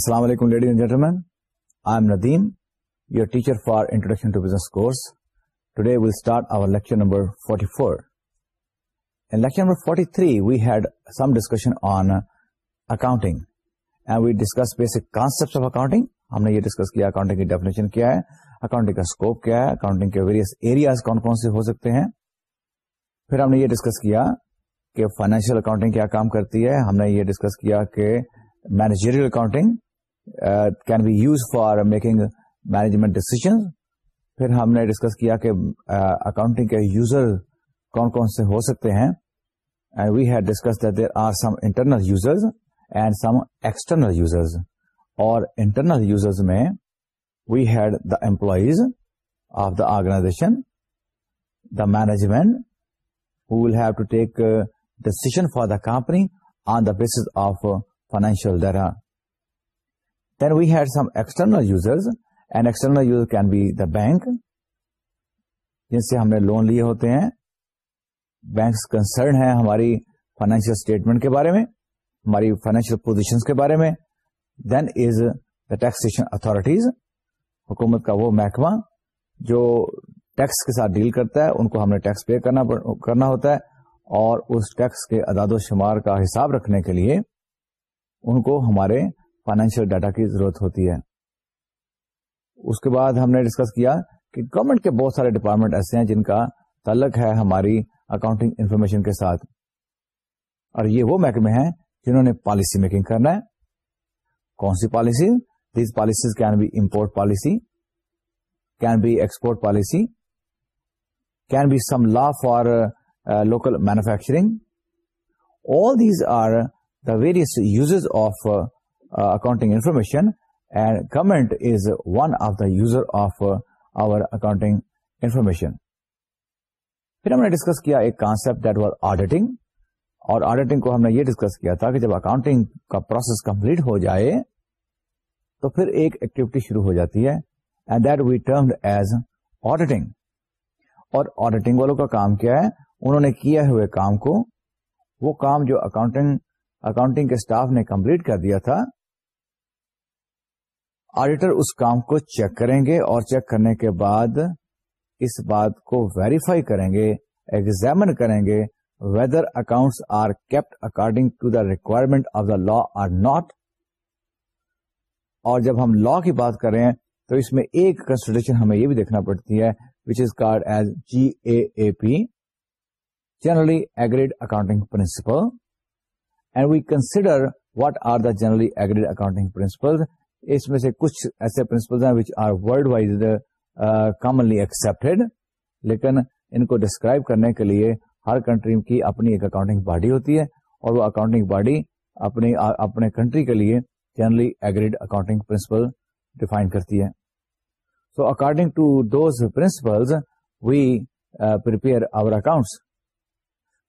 السلام علیکم lady and gentleman I am Nadeem your teacher for introduction to business course today will start our lecture lecture number 44 in forty three we had some discussion on accounting and we discuss basic concept of accounting ہم نے یہ discuss کیا accounting کی definition کیا ہے accounting کا scope کیا ہے اکاؤنٹنگ کے ویریس ایریاز کون کون سے ہو سکتے ہیں پھر ہم نے یہ ڈسکس کیا کہ فائنینشیل اکاؤنٹنگ کیا کام کرتی ہے ہم نے یہ ڈسکس کیا کہ manager accounting uh, can be used for making management decisions پھر ہم نے ڈسکس کیا کہ اکاؤنٹنگ کے یوزر کون کون سے ہو سکتے ہیں and we had discuss there are some internal users and some external users اور انٹرنل یوزرز میں we had the employees of the organization the management who will have to take decision for the company on the base of financial data bank جن سے ہم نے loan لیے ہوتے ہیں banks concern ہیں ہماری فائنینشیل اسٹیٹمنٹ کے بارے میں ہماری فائنینشیل پوزیشن کے بارے میں دین از دا ٹیکسن اتارٹیز حکومت کا وہ محکمہ جو ٹیکس کے ساتھ ڈیل کرتا ہے ان کو ہم نے ٹیکس پے کرنا کرنا ہوتا ہے اور اس ٹیکس کے اداد و شمار کا حساب رکھنے کے لیے ان کو ہمارے فائنینشیل ڈیٹا کی ضرورت ہوتی ہے اس کے بعد ہم نے ڈسکس کیا کہ گورنمنٹ کے بہت سارے ڈپارٹمنٹ ایسے ہیں جن کا تعلق ہے ہماری اکاؤنٹنگ انفارمیشن کے ساتھ اور یہ وہ محکمے ہیں جنہوں نے پالیسی میکنگ کرنا ہے کون سی policy these policies can be import policy can be export policy can be some law for local manufacturing all these are the various uses of accounting information and government is one of the user of our account information پھر ہم نے discuss کیا ایک concept that was auditing اور auditing کو ہم نے یہ ڈسکس کیا تھا کہ جب اکاؤنٹنگ کا پروسیس کمپلیٹ ہو جائے تو پھر ایک ایکٹیویٹی شروع ہو جاتی ہے and that we termed as auditing اور آڈیٹنگ والوں کا کام کیا ہے انہوں نے کیا ہوئے کام کو وہ کام جو اکاؤنٹنگ اکاؤنٹنگ کے اسٹاف نے کمپلیٹ کر دیا تھا آڈیٹر اس کام کو چیک کریں گے اور چیک کرنے کے بعد اس بات کو ویریفائی کریں گے ایگزامن کریں گے whether accounts are kept according to the requirement of the law or not اور جب ہم لا کی بات کریں تو اس میں ایک کنسڈریشن ہمیں یہ بھی دیکھنا پڑتی ہے which is called as G A A P generally agreed accounting principle and we consider what are the generally agreed accounting principle اس میں سے کچھ ایسے پرنسپل ہیں which are world wise commonly accepted لیکن ان کو ڈسکرائب کرنے کے لیے ہر کنٹری کی اپنی ایک اکاؤنٹنگ باڈی ہوتی ہے اور وہ اکاؤنٹنگ باڈی اپنی اپنے کنٹری کے لیے generally agreed accounting principle define کرتی ہے so according to those principles we prepare our accounts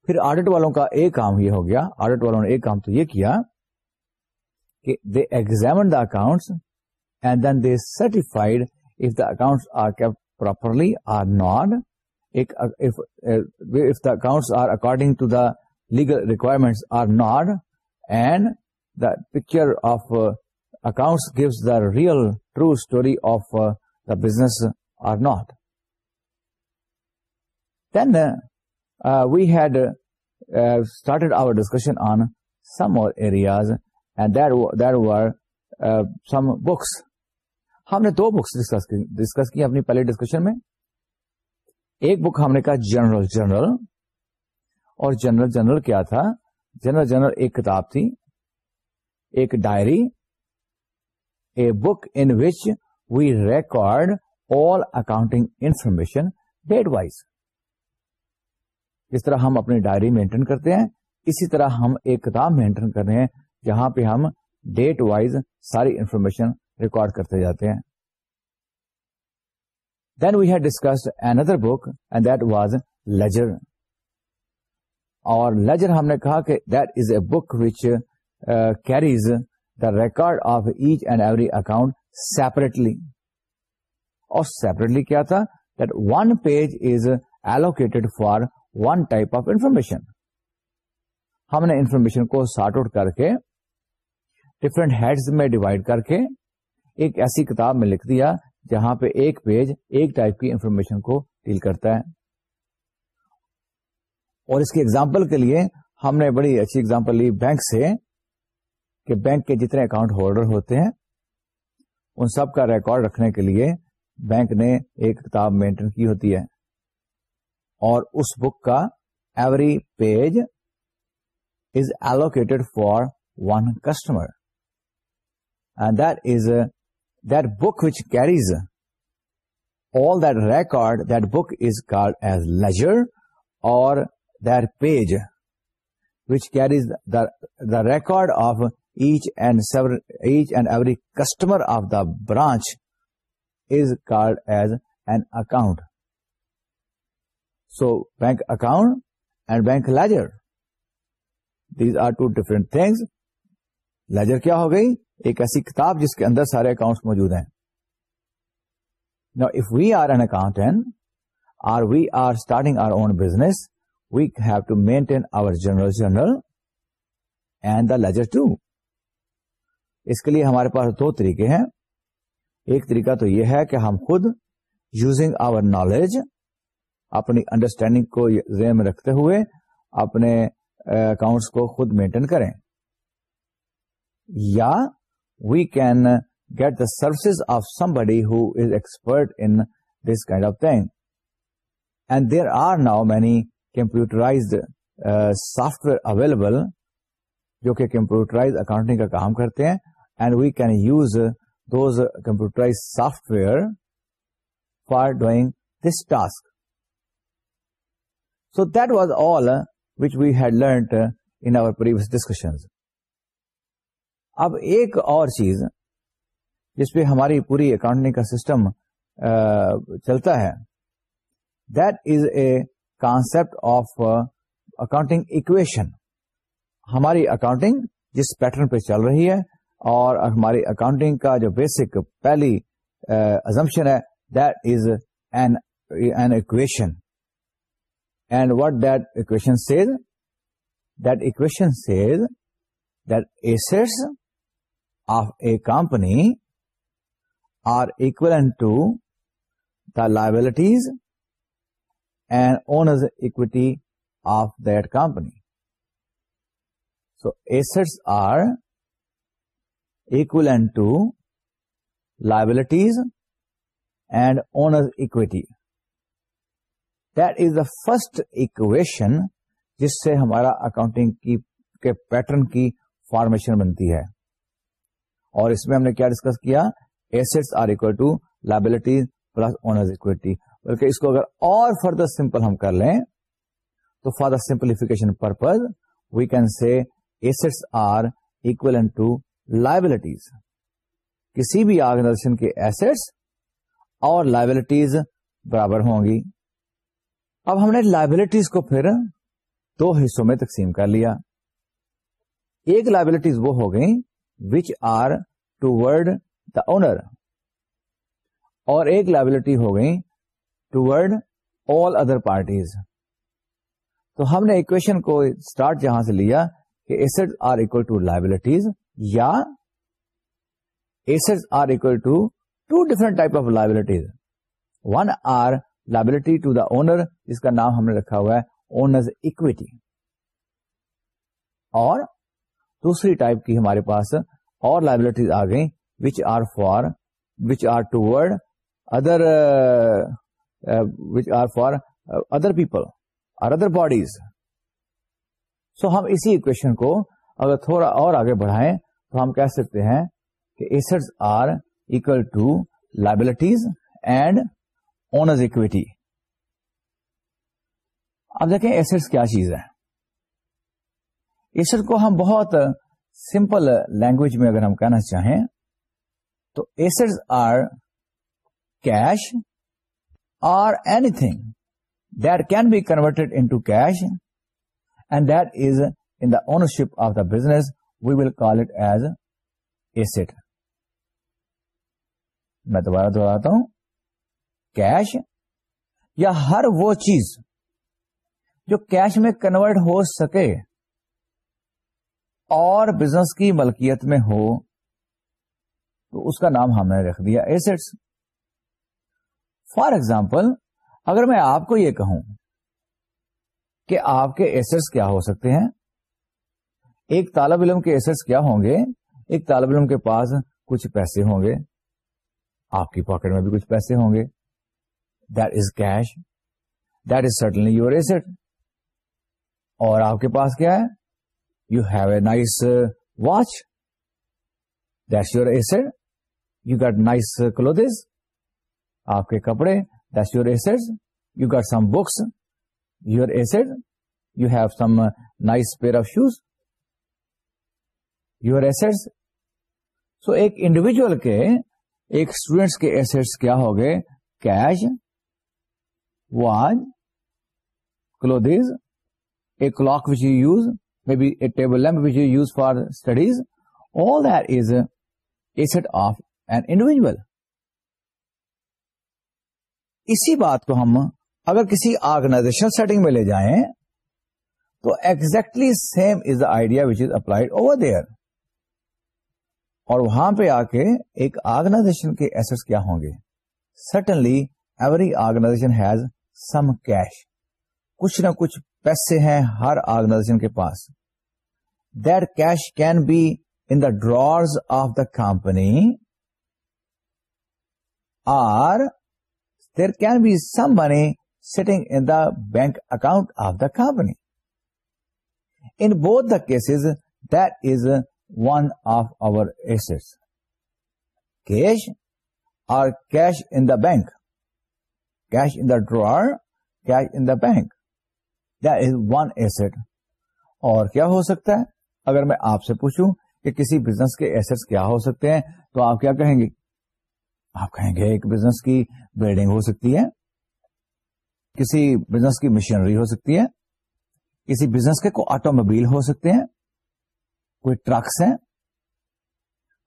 پھر آڈٹ والوں کا ایک کام یہ ہو گیا آڈٹ والوں نے ایک کام تو یہ کیا they examined the accounts and then they certified if the accounts are kept properly or not, if uh, the accounts are according to the legal requirements or not, and the picture of uh, accounts gives the real true story of uh, the business or not. Then we had started our discussion on some more areas some books uh, ہم نے دو books discuss کی اپنی پہلی discussion میں ایک book ہم نے کہا جنرل جنرل اور جنرل جنرل کیا تھا جنرل جنرل ایک کتاب تھی ایک diary a book in which we record all accounting information date wise اس طرح ہم اپنی ڈائری مینٹین کرتے ہیں اسی طرح ہم ایک کتاب مینٹین کر رہے ہیں جہاں پہ ہم ڈیٹ وائز ساری انفارمیشن ریکارڈ کرتے جاتے ہیں then we'd discussed an other book and that was ledger اور لیجر ہم نے کہا کہ that is a book which carries the record of each and every account separately اور سیپریٹلی کیا تھا that one page is allocated for one type of information ہم نے انفارمیشن کو سارٹ آؤٹ کر کے ڈفرنٹ ہیڈز میں ڈیوائڈ کر کے ایک ایسی کتاب میں لکھ دیا جہاں پہ ایک پیج ایک ٹائپ کی انفارمیشن کو ڈیل کرتا ہے اور اس کی ایگزامپل کے لیے ہم نے بڑی اچھی ایگزامپل لی بینک سے کہ بینک کے جتنے اکاؤنٹ ہولڈر ہوتے ہیں ان سب کا ریکارڈ رکھنے کے لیے بینک نے ایک کتاب مینٹین کی ہوتی ہے اور اس بک کا every page is allocated for one customer the book which carries all the record that is called as ledger اور the page which carries the record of each and each and every customer of the branch is called as and account so bank account and bank لر two different things ledger کیا ہو گئی ایک ایسی کتاب جس کے اندر سارے اکاؤنٹس موجود ہیں نا if we are an account or we are starting our own business we have to maintain our journal journal and the ledger too اس کے لیے ہمارے پاس دو طریقے ہیں ایک طریقہ تو یہ ہے کہ ہم خود یوزنگ آور نالج اپنی انڈرسٹینڈنگ کو ذہن میں رکھتے ہوئے اپنے اکاؤنٹس کو خود مینٹین کریں یا we can get the services of some who is as expert in this kind of thing and there are now many uh, software available جو کہ کمپیوٹرائز اکاؤنٹنگ کا کام کرتے ہیں and we can use those computerize software for doing this task so that was all which we had learned previous discussions اب ایک اور چیز جس پہ ہماری پوری اکاؤنٹنگ کا سسٹم چلتا ہے that is a concept of accounting equation ہماری اکاؤنٹنگ جس پیٹرن پہ چل رہی ہے اور ہماری اکاؤنٹنگ کا جو بیسک پہلی ازمپشن ہے that is an an equation and what that equation says that equation says that assets of a company are equivalent to the liabilities and owner's equity of that company. So, assets are equivalent to liabilities and owner's equity. That is the first equation جس سے ہمارا accounting کی کے pattern کی formation بنتی ہے اور اس میں ہم نے کیا ڈسکس کیا assets are equal to liabilities plus equity equity اس کو اگر اور فردر سمپل ہم کر لیں تو for the simplification purpose we can say assets are equal to liabilities کسی بھی آرگنائزیشن کے ایسٹس اور لائبلٹیز برابر ہوں گی اب ہم نے لائبلٹیز کو پھر دو حصوں میں تقسیم کر لیا ایک لائبلٹیز وہ ہو گئی which are toward the owner اور ایک لائبلٹی ہو گئی toward all other parties تو ہم نے اکویشن کو اسٹارٹ جہاں سے لیا کہ asset are equal to liabilities یا asset are equal to two different type of liabilities one are liability to the owner جس کا نام ہم نے رکھا ہوا ہے اونرز اکویٹی اور دوسری ٹائپ کی ہمارے پاس اور لائبلٹیز آ گئی which are for which are toward other which are for other people اور ادر باڈیز سو ہم اسی اکویشن کو اگر تھوڑا اور آگے بڑھائیں تو ہم کہہ سکتے ہیں کہ asset are equal to liabilities and owner's equity اب دیکھیں ایسٹس کیا چیز ہے ایسر کو ہم بہت سمپل لینگویج میں اگر ہم کہنا چاہیں تو asset are cash or anything that can be converted to cash and that is in the ownership of the business we will call it as asset میں دوبارہ دوہراتا ہوں کیش یا ہر وہ چیز جو کیش میں کنورٹ ہو سکے اور بزنس کی ملکیت میں ہو تو اس کا نام ہم نے رکھ دیا ایسٹس فار ایگزامپل اگر میں آپ کو یہ کہوں کہ آپ کے ایسٹس کیا ہو سکتے ہیں ایک طالب علم کے ایسٹس کیا ہوں گے ایک طالب علم کے پاس کچھ پیسے ہوں گے آپ کی پاکٹ میں بھی کچھ پیسے ہوں گے that is cash that is certainly your asset اور آپ کے پاس کیا ہے you have a nice watch this your asset you get nice clothes آپ کے کپڑے this your asset you get some books your asset you have some nice pair of shoes your asset so ایک individual کے ایک students کے assets کیا ہو گئے cash watch clothes a clock which you use may be a tables of and you اسی بات کو ہم اگر کسی میں لے جائیں تو exactly same is the idea which is applied over وہاں پہ آ کے ایک کیا ہوں گے certainly every has some cash کچھ نہ کچھ پیسے ہیں ہر آرگنائزیشن کے پاس that cash can be in the drawers of the company or there can be some money sitting in the bank account of the company in both the cases that is one of our asset cash or cash in the bank cash in the drawer cash in the bank is one asset اور کیا ہو سکتا ہے اگر میں آپ سے پوچھوں کہ کسی بزنس کے ایسٹ کیا ہو سکتے ہیں تو آپ کیا کہیں گے آپ کہیں گے ایک بزنس کی بلڈنگ ہو سکتی ہے کسی بزنس کی مشینری ہو سکتی ہے کسی بزنس کے کوئی آٹو موبائل ہو سکتے ہیں کوئی ٹرکس ہیں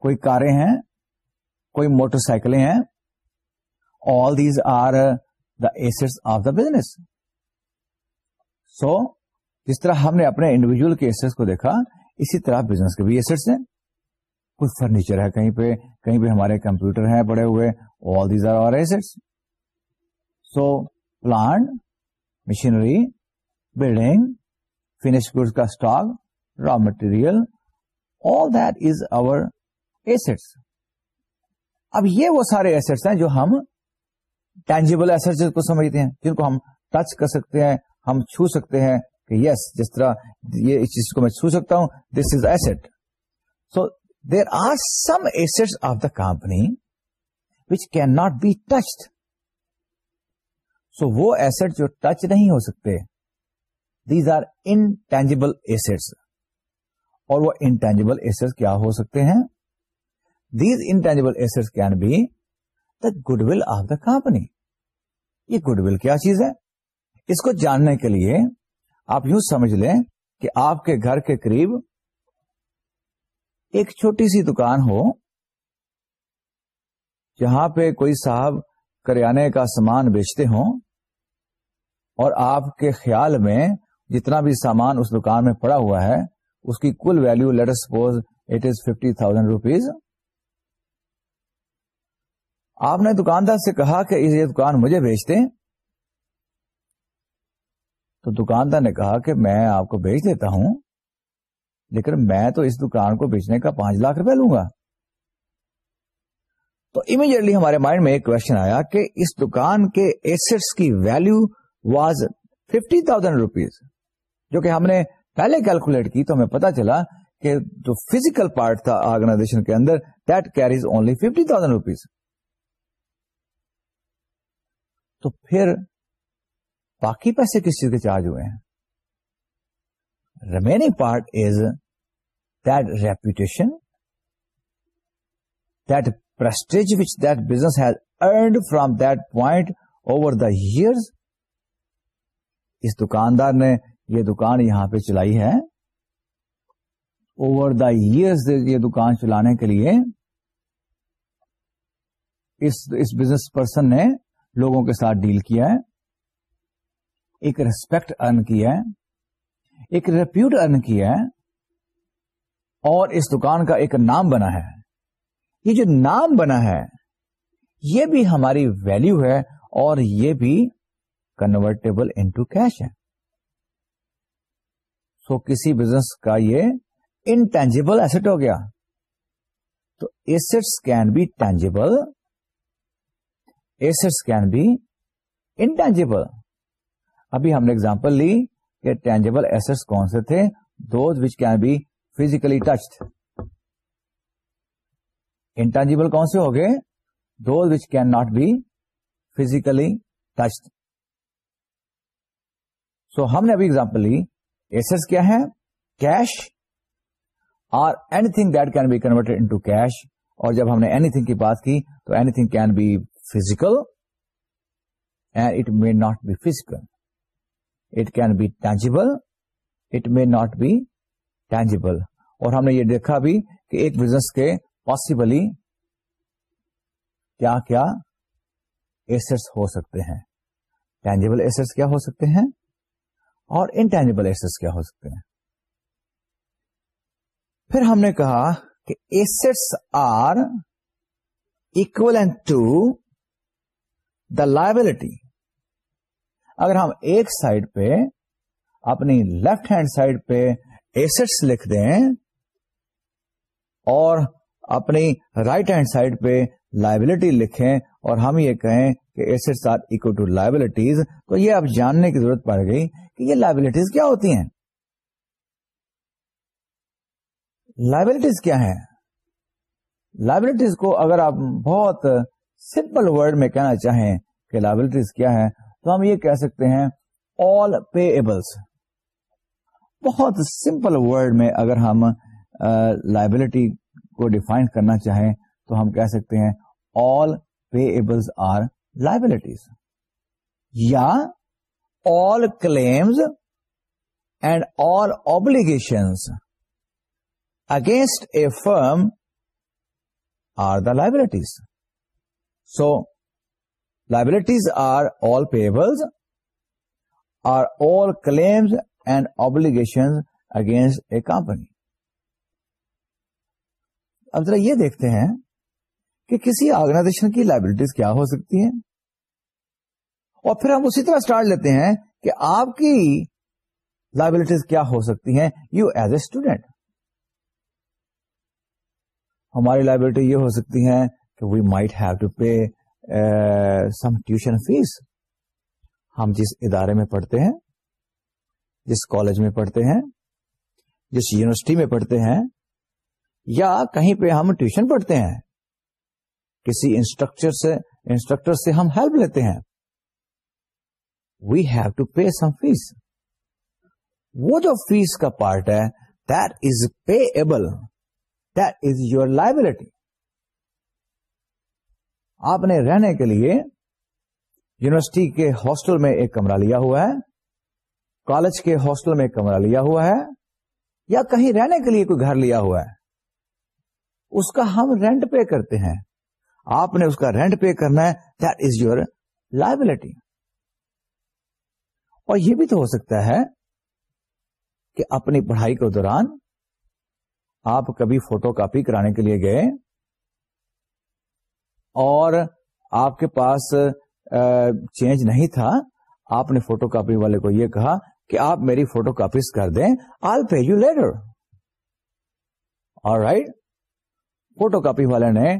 کوئی کاریں ہیں کوئی موٹر سائیکلیں ہیں all these are the assets of the business so so, جس طرح ہم نے اپنے انڈیویجل کے ایسٹس کو دیکھا اسی طرح بزنس کے بھی ایسٹس ہیں کچھ فرنیچر ہے کہیں پہ کہیں پہ ہمارے کمپیوٹر ہیں پڑے ہوئے all these are are so plant machinery building finish good کا stock raw material all that is our assets اب یہ وہ سارے ایسٹس ہیں جو ہم ٹینجیبل ایسٹ کو سمجھتے ہیں جن کو ہم ٹچ کر سکتے ہیں ہم چھو سکتے ہیں کہ یس yes, جس طرح یہ اس چیز کو میں چھو سکتا ہوں this is asset so there are some asset of the company which can not be touched so وہ ایسٹ جو ٹچ نہیں ہو سکتے دیز آر انٹینجیبل ایسٹس اور وہ انٹینجیبل ایسٹ کیا ہو سکتے ہیں these intangible asset can be the goodwill of the company یہ گڈ ول کیا چیز ہے اس کو جاننے کے لیے آپ یوں سمجھ لیں کہ آپ کے گھر کے قریب ایک چھوٹی سی دکان ہو جہاں پہ کوئی صاحب کریانے کا سامان بیچتے ہوں اور آپ کے خیال میں جتنا بھی سامان اس دکان میں پڑا ہوا ہے اس کی کل value let suppose it is fifty thousand rupees آپ نے دکاندار سے کہا کہ یہ دکان مجھے بیچتے تو دکاندار نے کہا کہ میں آپ کو بیچ دیتا ہوں لیکن میں تو اس دکان کو بیچنے کا پانچ لاکھ روپے لوں گا تو امیڈیٹلی ہمارے مائنڈ میں ایک کوشچن آیا کہ اس دکان کے ایسٹس کی value was fifty thousand rupees جو کہ ہم نے پہلے کیلکولیٹ کی تو ہمیں پتا چلا کہ جو فزیکل پارٹ تھا آرگنائزیشن کے اندر that carries only fifty thousand rupees تو پھر باقی پیسے کس چیز کے چارج ہوئے ہیں remaining part is depreciation this stage which business earned from دائنٹ over the year اس دکاندار نے یہ دکان یہاں پہ چلائی ہے اوور دا ایئرز یہ دکان چلانے کے لیے اس, بزنس پرسن نے لوگوں کے ساتھ ڈیل کیا ہے ایک ریسپیکٹ ارن کیا ہے ایک ریپیوٹ ارن کیا ہے اور اس دکان کا ایک نام بنا ہے یہ جو نام بنا ہے یہ بھی ہماری ویلو ہے اور یہ بھی کنورٹیبل انٹو کیش ہے سو so, کسی بزنس کا یہ انٹینجیبل ایسٹ ہو گیا تو assets can be tangible assets can be intangible ابھی ہم نے ایگزامپل ٹینجیبل ایسٹ کون سے تھے those which can be physically touch intangible کون سے ہو گئے those which can not be physically touch so ہم نے ابھی ایگزامپل ایسٹ کیا ہے کیش اور anything that can be convert into cash اور جب ہم نے اینی تھنگ کی بات کی تو anything can be physical and it may not be physical it can be tangible it may not be tangible اور ہم نے یہ دیکھا بھی کہ ایک بزنس کے پاسبلی کیا کیا ایسٹس ہو سکتے ہیں ٹینجیبل ایسٹس کیا ہو سکتے ہیں اور انٹینجیبل ایسٹس کیا ہو سکتے ہیں پھر ہم نے کہا کہ assets are equal to the liability اگر ہم ایک سائڈ پہ اپنی لیفٹ ہینڈ سائڈ پہ ایسٹس لکھ دیں اور اپنی رائٹ ہینڈ سائڈ پہ لائبلٹی لکھیں اور ہم یہ کہیں کہ assets are equal to liabilities تو یہ اب جاننے کی ضرورت پڑ گئی کہ یہ لائبلٹیز کیا ہوتی ہیں لائبلٹیز کیا ہیں لائبلٹیز کو اگر آپ بہت سمپل ورڈ میں کہنا چاہیں کہ لائبلٹیز کیا ہے تو ہم یہ کہہ سکتے ہیں آل پے ایبلس بہت سمپل ورڈ میں اگر ہم لائبلٹی کو ڈیفائن کرنا چاہیں تو ہم کہہ سکتے ہیں all payables are liabilities یا all claims and all obligations against a firm are the liabilities so liabilities are all payable are all claims and obligation against a company اب ذرا یہ دیکھتے ہیں کہ کسی آرگنائزیشن کی لائبلٹیز کیا ہو سکتی ہیں اور پھر ہم اسی طرح اسٹارٹ لیتے ہیں کہ آپ کی لائبلٹیز کیا ہو سکتی ہیں یو ایز اے اسٹوڈینٹ ہماری لائبلٹی یہ ہو سکتی ہیں کہ we might have to pay some tuition fee ہم جس ادارے میں پڑھتے ہیں جس کالج میں پڑھتے ہیں جس یونیورسٹی میں پڑھتے ہیں یا کہیں پہ ہم ٹیوشن پڑھتے ہیں کسی انسٹرکچر سے انسٹرکٹر سے ہم ہیلپ لیتے ہیں we have to pay some fee وہ جو فیس کا پارٹ ہے that is payable that is your liability آپ نے رہنے کے لیے یونیورسٹی کے ہاسٹل میں ایک کمرہ لیا ہوا ہے کالج کے ہاسٹل میں ایک کمرہ لیا ہوا ہے یا کہیں رہنے کے لیے کوئی گھر لیا ہوا ہے اس کا ہم رینٹ پے کرتے ہیں آپ نے اس کا رینٹ پے کرنا ہے دیٹ از یور لائبلٹی اور یہ بھی تو ہو سکتا ہے کہ اپنی پڑھائی کے دوران آپ کبھی فوٹو کاپی کرانے کے لیے گئے اور آپ کے پاس چینج نہیں تھا آپ نے فوٹو کاپی والے کو یہ کہا کہ آپ میری فوٹو کاپیز کر دیں آل پے یو لیٹر اور رائٹ فوٹو کاپی والے نے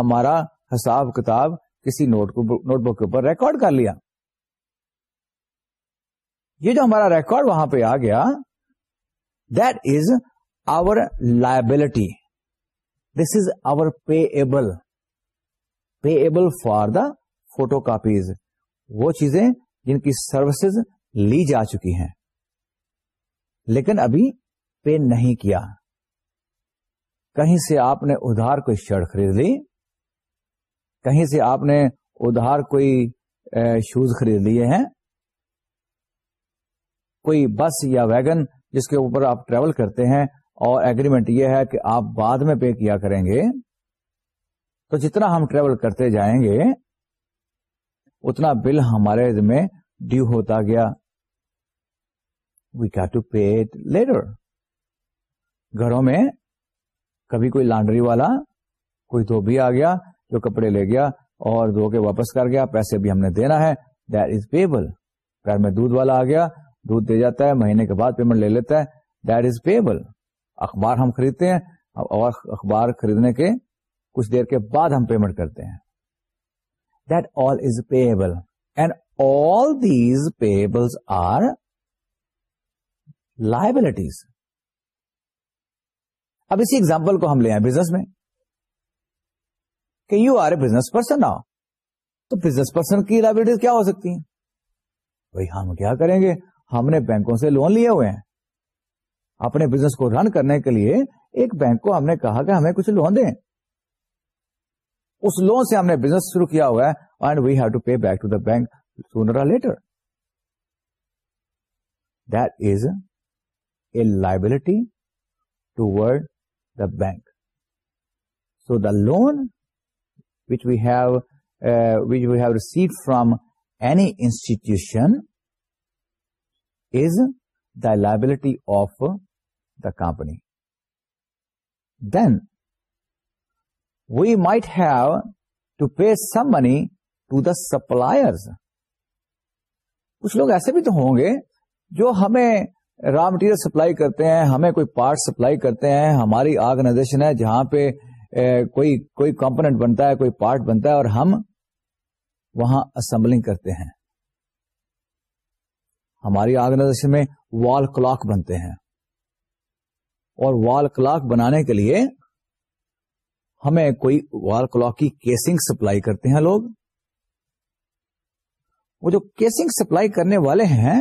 ہمارا حساب کتاب کسی نوٹ نوٹ بک کے اوپر ریکارڈ کر لیا یہ جو ہمارا ریکارڈ وہاں پہ آ گیا that is our liability this is our payable payable for the photocopies وہ چیزیں جن کی سروسز لی جا چکی ہیں لیکن ابھی پے نہیں کیا کہیں سے آپ نے ادھار کوئی شرٹ خرید لی کہیں سے آپ نے ادھار کوئی شوز خرید لیے ہیں کوئی بس یا ویگن جس کے اوپر آپ ٹریول کرتے ہیں اور ایگریمنٹ یہ ہے کہ آپ بعد میں پے کیا کریں گے تو جتنا ہم ٹریول کرتے جائیں گے اتنا بل ہمارے میں ڈیو ہوتا گیا وی ٹو پے لیٹر گھروں میں کبھی کوئی لانڈری والا کوئی دھوبی آ گیا جو کپڑے لے گیا اور دھو کے واپس کر گیا پیسے بھی ہم نے دینا ہے دیٹ از پیبل گھر میں دودھ والا آ گیا دودھ دے جاتا ہے مہینے کے بعد پیمنٹ لے لیتا ہے دیٹ از پیبل اخبار ہم خریدتے ہیں اور اخبار خریدنے کے کچھ دیر کے بعد ہم پیمنٹ کرتے ہیں that all is payable and all these payables are liabilities اب اسی ایگزامپل کو ہم لے آئے بزنس میں کہ you are a business person آؤ تو بزنس پرسن کی لائبلٹیز کیا ہو سکتی ہیں بھائی ہم کیا کریں گے ہم نے بینکوں سے لون لیے ہوئے ہیں اپنے بزنس کو رن کرنے کے لیے ایک بینک کو ہم نے کہا کہ ہمیں کچھ لون دیں اس لون سے ہم نے بزنس شروع کیا ہوا ہے and we have to pay back to the bank sooner later that is a liability toward the bank so the loan which we have which we have receive from any institution is the liability of the company then we might have to pay some money to the suppliers کچھ لوگ ایسے بھی تو ہوں گے جو ہمیں raw material supply کرتے ہیں ہمیں کوئی پارٹ سپلائی کرتے ہیں ہماری آرگنائزیشن ہے جہاں پہ کوئی کوئی کمپونیٹ بنتا ہے کوئی پارٹ بنتا ہے اور ہم وہاں اسمبلنگ کرتے ہیں ہماری آرگنائزیشن میں وال کلاک بنتے ہیں اور وال کلاک بنانے کے لیے ہمیں کوئی وال سپلائی کرتے ہیں لوگ وہ جو کیسنگ سپلائی کرنے والے ہیں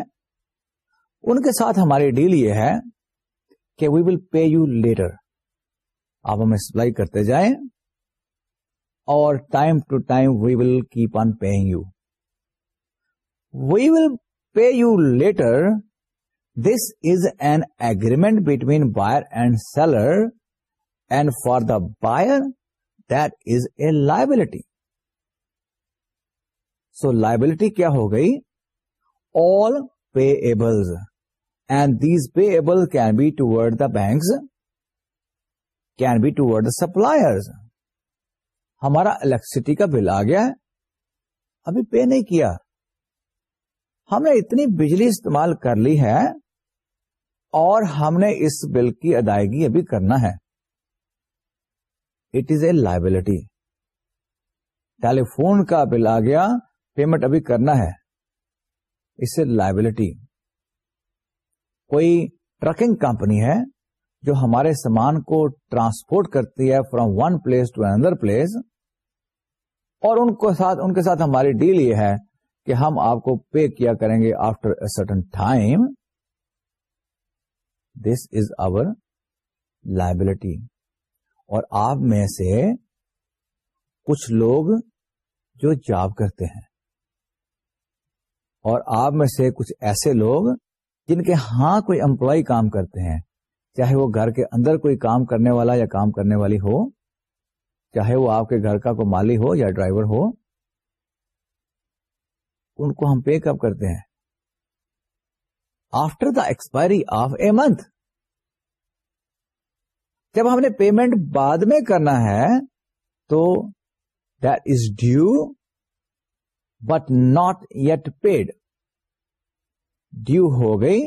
ان کے ساتھ ہماری ڈیل یہ ہے کہ we will pay you later آپ ہمیں سپلائی کرتے جائیں اور time to time we will keep on paying you we will pay you later this is an agreement between buyer and seller and for the buyer that is a liability so liability کیا ہو گئی all pay ایبلز and these payable can be towed the banks can be towed the suppliers ہمارا electricity کا bill آ گیا ہے ابھی پے نہیں کیا ہم نے اتنی بجلی استعمال کر لی ہے اور ہم نے اس بل کی ادائیگی ابھی کرنا ہے it is a liability telephone کا بل آ گیا پیمنٹ ابھی کرنا ہے اس از لائبلٹی کوئی ٹرکنگ کمپنی ہے جو ہمارے سامان کو ٹرانسپورٹ کرتی ہے from one place to another place اور ان کو ساتھ ان کے ساتھ ہماری ڈیل یہ ہے کہ ہم آپ کو پے کیا کریں گے after a certain time this is our liability اور آپ میں سے کچھ لوگ جو جاب کرتے ہیں اور آپ میں سے کچھ ایسے لوگ جن کے ہاں کوئی امپلائی کام کرتے ہیں چاہے وہ گھر کے اندر کوئی کام کرنے والا یا کام کرنے والی ہو چاہے وہ آپ کے گھر کا کوئی مالی ہو یا ڈرائیور ہو ان کو ہم پے کب کرتے ہیں after the expiry of a month جب ہم نے پیمنٹ بعد میں کرنا ہے تو that is due but not yet paid due ہو گئی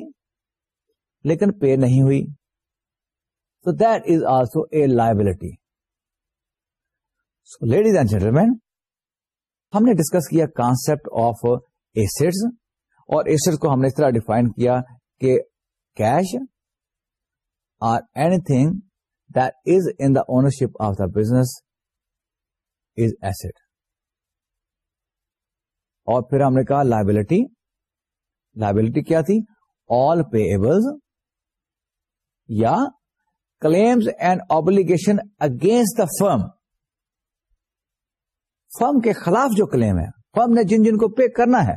لیکن پے نہیں ہوئی تو that is also a liability so ladies and gentlemen ہم نے ڈسکس کیا کانسپٹ آف ایسڈ اور ایسڈ کو ہم نے اس طرح ڈیفائن کیا کہ cash or anything that is in the ownership of the business is asset. اور پھر ہم نے کہا لائبلٹی لائبلٹی کیا تھی آل پے ایبل یا claims and obligation against the firm firm کے خلاف جو کلیم ہے فرم نے جن جن کو پے کرنا ہے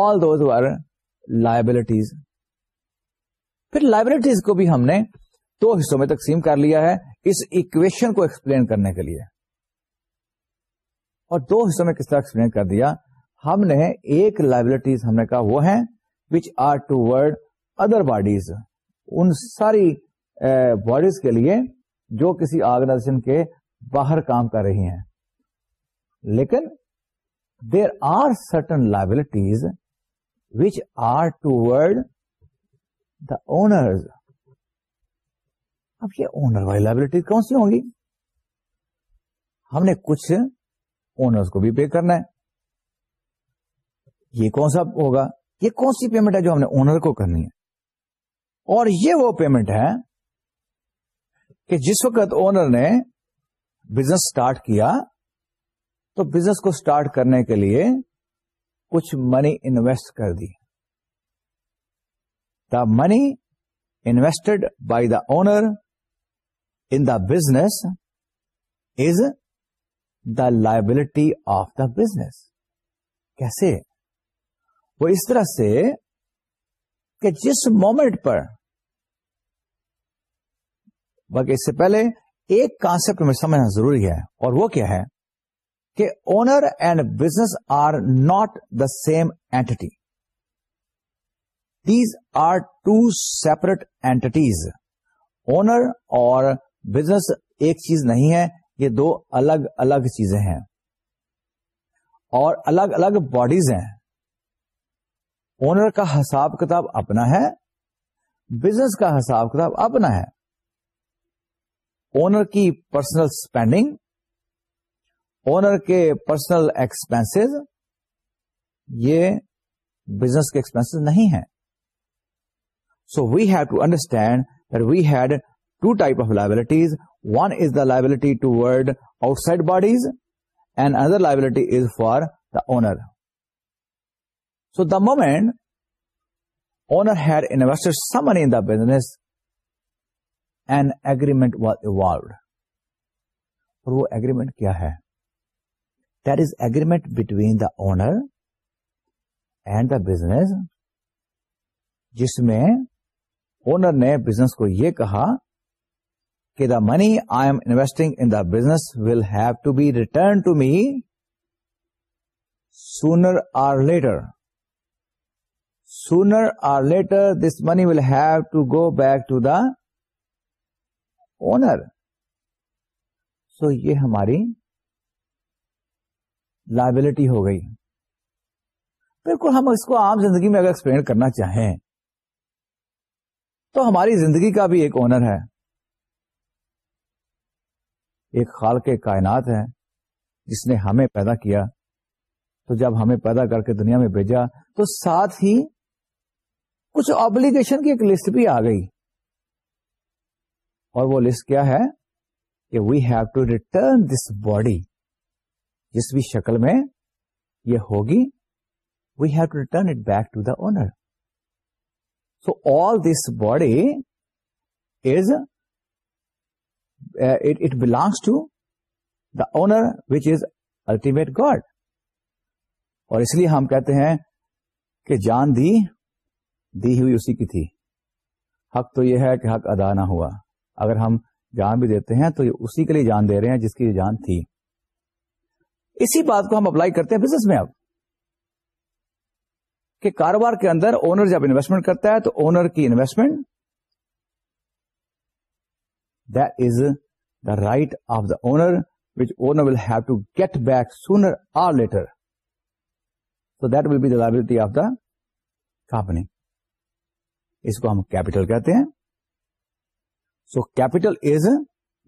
آل دوز وار لائبلٹیز پھر لائبلٹیز کو بھی ہم نے دو حصوں میں تقسیم کر لیا ہے اس اکویشن کو ایکسپلین کرنے کے لیے اور دو حصوں میں کس طرح ایکسپلین کر دیا ہم نے ایک لائبلٹیز ہم نے کہا وہ ہیں which are toward other bodies ان ساری باڈیز کے لیے جو کسی آرگنائزیشن کے باہر کام کر رہی ہیں لیکن there are certain liabilities which are toward the owners اب یہ اونر والی لائبلٹی کون سی ہوں گی ہم نے کچھ اونرز کو بھی پے کرنا ہے یہ کون سا ہوگا یہ کون سی پیمنٹ ہے جو ہم نے اونر کو کرنی ہے اور یہ وہ پیمنٹ ہے کہ جس وقت اونر نے بزنس اسٹارٹ کیا تو بزنس کو اسٹارٹ کرنے کے لیے کچھ منی انویسٹ کر دی the money invested by the owner the business is the liability of the business کیسے وہ اس طرح سے کہ جس مومنٹ پر بلکہ اس سے پہلے ایک کانسپٹ میں سمجھنا ضروری ہے اور وہ کیا ہے کہ owner and business are not the same entity these are two separate entities owner اور بزنس ایک چیز نہیں ہے یہ دو الگ الگ چیزیں ہیں اور الگ الگ باڈیز ہیں اونر کا حساب کتاب اپنا ہے بزنس کا حساب کتاب اپنا ہے اونر کی پرسنل اسپینڈنگ اونر کے پرسنل ایکسپینس یہ بزنس کے ایکسپینس نہیں ہے so we have to understand we had type of liabilities one is the liability toward outside bodies and other liability is for the owner so the moment owner here investors and agreement was evaluated اور وہ agreement کیا ہے there is agreement between the owner and the business جس میں owner نے business کو یہ کہا کہ the money I am investing in the business will have to be return to me sooner or later sooner or later this money will have to go back to the owner so یہ ہماری liability ہو گئی بالکل ہم اس کو عام زندگی میں اگر ایکسپلین کرنا چاہیں تو ہماری زندگی کا بھی ایک اونر ہے ایک خالق کائنات ہے جس نے ہمیں پیدا کیا تو جب ہمیں پیدا کر کے دنیا میں بھیجا تو ساتھ ہی کچھ آبلیگیشن کی ایک لسٹ بھی آ گئی اور وہ لسٹ کیا ہے کہ we have to return this body جس بھی شکل میں یہ ہوگی we have to return it back to the owner so all this body is it uh, belongs belongs to the which is ultimate God اور اس لیے ہم کہتے ہیں کہ جان دی دی ہوئی اسی کی تھی حق تو یہ ہے کہ حق ادا نہ ہوا اگر ہم جان بھی دیتے ہیں تو یہ اسی کے لیے جان دے رہے ہیں جس کی جان تھی اسی بات کو ہم اپلائی کرتے ہیں بزنس میں اب کہ کاروبار کے اندر اونر جب انویسٹمنٹ کرتا ہے تو اونر کی investment the is the right of the will have to get back sooner or later so that will be the liability of the company اس کو ہم کیپٹل کہتے ہیں so capital is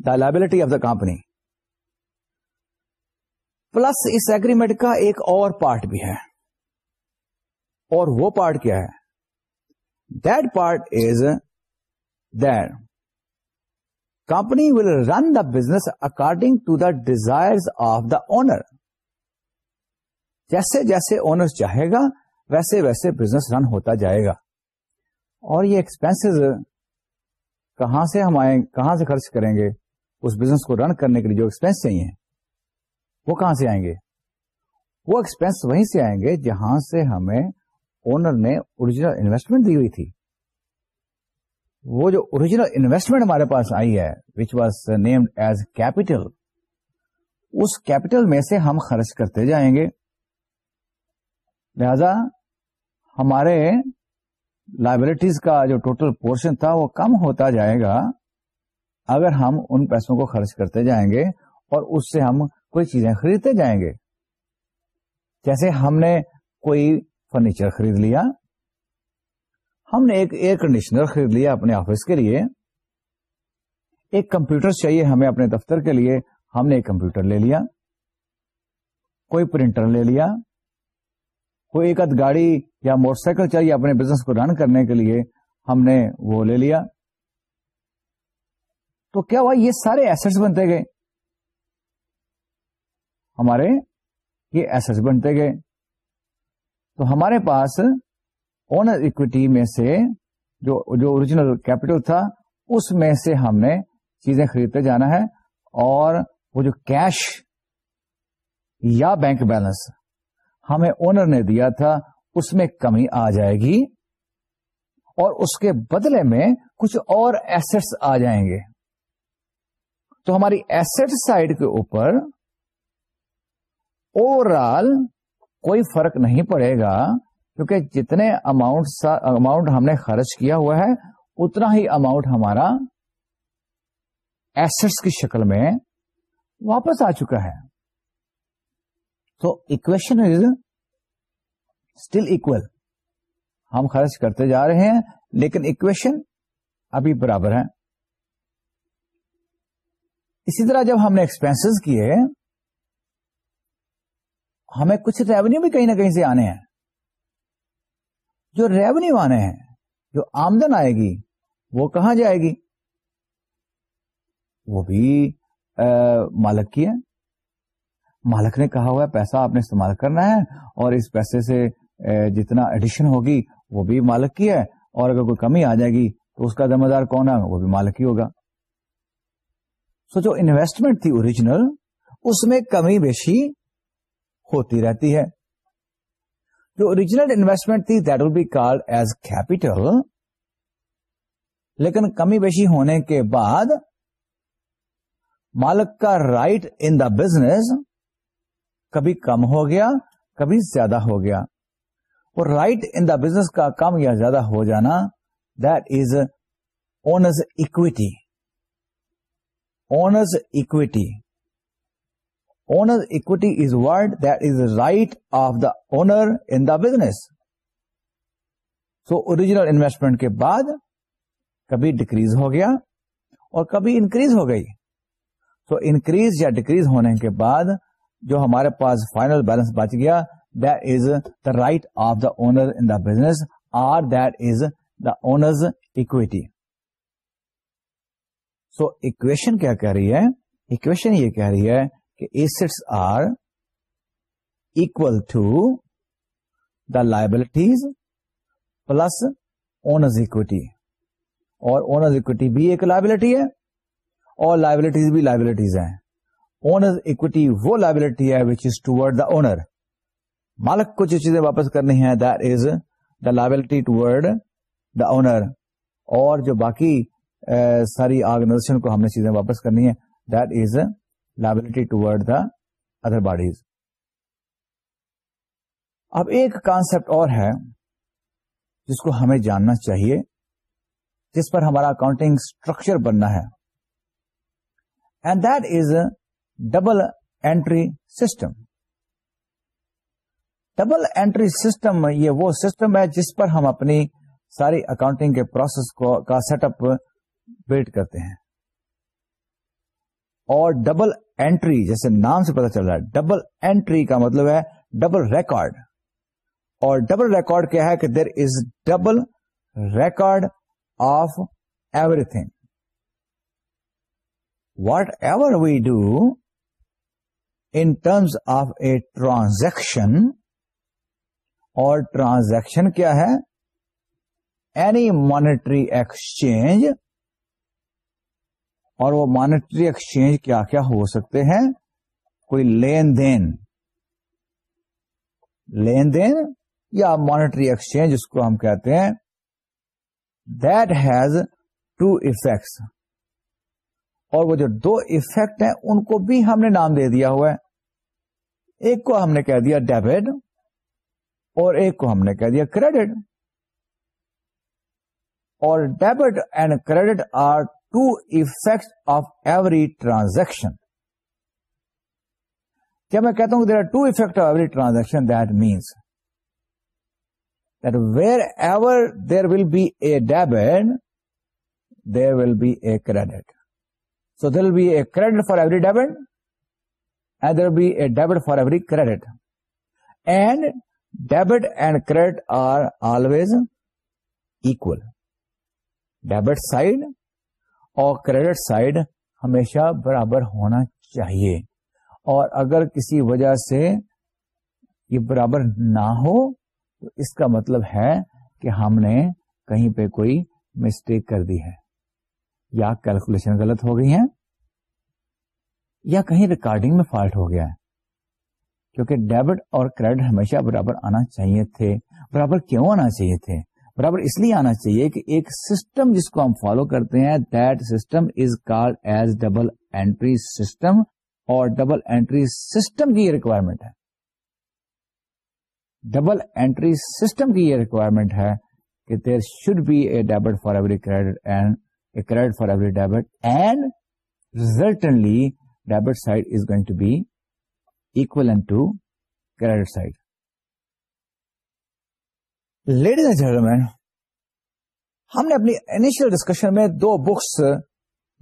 the liability of the company plus us agreement کا ایک اور part بھی ہے اور وہ پارٹ کیا ہے that part is then company will run the business according to the desire of the owner جیسے جیسے اونر چاہے گا ویسے ویسے بزنس رن ہوتا جائے گا اور یہ ایکسپینس کہاں سے ہم آئیں کہاں سے خرچ کریں گے اس بزنس کو رن کرنے کے لیے جو ایکسپینس چاہیے وہ کہاں سے آئیں گے وہ ایکسپینس وہیں سے آئیں گے جہاں سے ہمیں اونر نے اوریجنل انویسٹمنٹ دی ہوئی تھی وہ جو اوریجنل انویسٹمنٹ ہمارے پاس آئی ہے which was named as capital us capital میں سے ہم خرچ کرتے جائیں گے لہذا ہمارے لائبلٹیز کا جو ٹوٹل پورشن تھا وہ کم ہوتا جائے گا اگر ہم ان پیسوں کو خرچ کرتے جائیں گے اور اس سے ہم کوئی چیزیں خریدتے جائیں گے جیسے ہم نے کوئی فرنیچر خرید لیا ہم نے ایک ایئر کنڈیشنر خرید لیا اپنے آفس کے لیے ایک کمپیوٹر چاہیے ہمیں اپنے دفتر کے لیے ہم نے ایک کمپیوٹر لے لیا کوئی پرنٹر لے لیا کوئی ایک گاڑی یا موٹر سائیکل چاہیے اپنے بزنس کو رن کرنے کے لیے ہم نے وہ لے لیا تو کیا ہوا یہ سارے ایسٹس بنتے گئے ہمارے یہ ایسٹس بنتے گئے تو ہمارے پاس اونر اکوٹی میں سے جو اوریجنل کیپٹل تھا اس میں سے ہم نے چیزیں خریدتے جانا ہے اور وہ جو کیش یا بینک بیلنس ہمیں اونر نے دیا تھا اس میں کمی آ جائے گی اور اس کے بدلے میں کچھ اور ایسٹس آ جائیں گے تو ہماری ایسٹ سائڈ کے اوپر اوور آل کوئی فرق نہیں پڑے گا کیونکہ جتنے اماؤنٹ ہم نے خرچ کیا ہوا ہے اتنا ہی اماؤنٹ ہمارا ایسٹس کی شکل میں واپس آ چکا ہے تو اکویشن از اسٹل اکول ہم خرچ کرتے جا رہے ہیں لیکن اکویشن ابھی برابر ہے اسی طرح جب ہم نے ایکسپینسز کیے ہمیں کچھ ریونیو بھی کہیں نہ کہیں سے آنے ہیں جو ریونیو آنے ہیں جو آمدن آئے گی وہ کہاں جائے گی وہ بھی مالک کی ہے مالک نے کہا ہوا ہے پیسہ آپ نے استعمال کرنا ہے اور اس پیسے سے جتنا ایڈیشن ہوگی وہ بھی مالک کی ہے اور اگر کوئی کمی آ جائے گی تو اس کا ذمہ دار کون ہے وہ بھی مالک ہی ہوگا سو جو انویسٹمنٹ تھی اوریجنل اس میں کمی بیشی ہوتی رہتی ہے جو اوریجنل انویسٹمنٹ تھی that will be called as capital لیکن کمی بیشی ہونے کے بعد مالک کا رائٹ ان دا بزنس کبھی کم ہو گیا کبھی زیادہ ہو گیا اور رائٹ ان دا بزنس کا کم یا زیادہ ہو جانا that is owners equity owners equity owner equity is what that is right of the owner in the business so original investment کے بعد کبھی ڈیکریز ہو گیا اور کبھی انکریز ہو گئی سو so انکریز یا ڈیکریز ہونے کے بعد جو ہمارے پاس فائنل بیلنس بچ گیا that is the right of the owner in the business or that is the owners equity so equation کیا کہہ رہی ہے اکویشن یہ کہہ رہی ہے کہ assets are equal to the liabilities plus owners equity اور اونرز اکوٹی بھی ایک لائبلٹی ہے اور لائبلٹیز بھی لائبلٹیز ہیں اونرز اکوٹی وہ لائبلٹی ہے which is toward the owner مالک کو جو چیزیں واپس کرنی ہے دیٹ از دا لائبلٹی ٹوڈ دا اونر اور جو باقی ساری آرگنائزیشن کو ہم نے چیزیں واپس کرنی ہے دیٹ از لائبلٹی ٹوڈ دا ادر باڈیز اب ایک کانسپٹ اور ہے جس کو ہمیں جاننا چاہیے جس پر ہمارا اکاؤنٹنگ اسٹرکچر بننا ہے and that is double entry system double entry system یہ وہ سسٹم ہے جس پر ہم اپنی ساری اکاؤنٹنگ کے پروسیس کو کا سیٹ اپ بلڈ کرتے ہیں اور ڈبل اینٹری جیسے نام سے پتا چل رہا ہے ڈبل اینٹری کا مطلب ہے ڈبل ریکارڈ اور ڈبل ریکارڈ کیا ہے کہ there is double record of everything whatever we do in terms of a transaction اور ٹرانزیکشن کیا ہے اینی مانیٹری ایکسچینج اور وہ مانیٹری ایکسچینج کیا کیا ہو سکتے ہیں کوئی لین دین لین دین یا مانیٹری ایکسچینج اس کو ہم کہتے ہیں دیٹ ہیز ٹو افیکٹس اور وہ جو دو افیکٹ ہیں ان کو بھی ہم نے نام دے دیا ہوا ہے ایک کو ہم نے کہہ دیا ڈیبٹ اور ایک کو ہم نے کہہ دیا کریڈٹ اور debit and credit are two effect of every transaction جب میں کہتا ہوں there are two effect of every transaction that means that wherever there will be a debit there will be a credit so there will be a credit for every debit and there will be a debit for every credit and debit and credit are always equal debit side اور credit side ہمیشہ برابر ہونا چاہیے اور اگر کسی وجہ سے یہ برابر نہ ہو تو اس کا مطلب ہے کہ ہم نے کہیں پہ کوئی مسٹیک کر دی ہے یا کیلکولیشن غلط ہو گئی ہے یا کہیں ریکارڈنگ میں فالٹ ہو گیا ہے کیونکہ ڈیبٹ اور کریڈٹ ہمیشہ برابر آنا چاہیے تھے برابر کیوں آنا چاہیے تھے برابر اس لیے آنا چاہیے کہ ایک سسٹم جس کو ہم فالو کرتے ہیں that system is called as double entry system اور ڈبل اینٹری سسٹم کی یہ ریکوائرمنٹ ہے ڈبل اینٹری سسٹم کی یہ ریکوائرمنٹ ہے کہ there should be a debit for every credit and a credit for every debit and resultantly debit side is going to be equal to credit side ladies and gentlemen ہم نے اپنی initial discussion میں دو books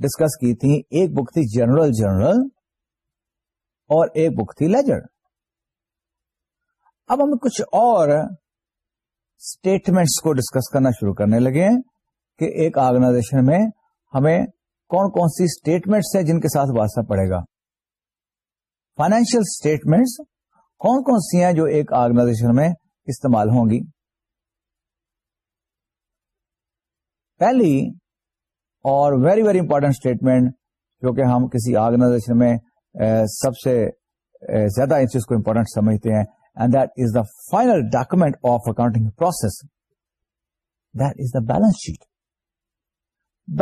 discuss کی تھیں ایک book تھی journal journal اور ایک بک تھی لیجر اب ہم کچھ اور اسٹیٹمنٹس کو ڈسکس کرنا شروع کرنے لگے کہ ایک آرگنائزیشن میں ہمیں کون کون سی اسٹیٹمنٹس ہیں جن کے ساتھ واسطہ پڑے گا فائنینشیل اسٹیٹمنٹس کون کون سی ہیں جو ایک آرگنائزیشن میں استعمال ہوں گی پہلی اور ویری ویری امپورٹینٹ اسٹیٹمنٹ جو کہ ہم کسی آرگنائزیشن میں سب سے زیادہ اس چیز کو امپورٹنٹ سمجھتے ہیں and that is the final document of accounting process that is the balance sheet